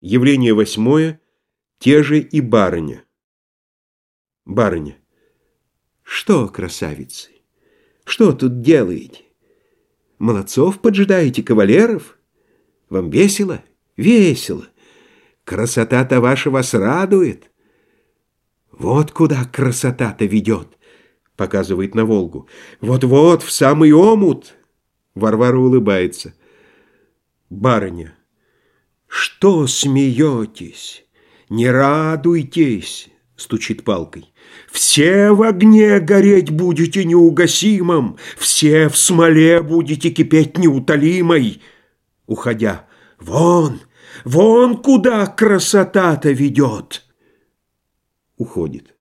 Явление восьмое. Те же и барыня. Барыня. Что, красавицы, что тут делаете? Молодцов поджидаете, кавалеров? Вам весело? Весело. Красота-то ваша вас радует. Вот куда красота-то ведет, показывает на Волгу. Вот-вот, в самый омут. Варвара улыбается. Барыня. «Что смеетесь? Не радуйтесь!» — стучит палкой. «Все в огне гореть будете неугасимым, все в смоле будете кипеть неутолимой!» Уходя, «Вон, вон куда красота-то ведет!» Уходит.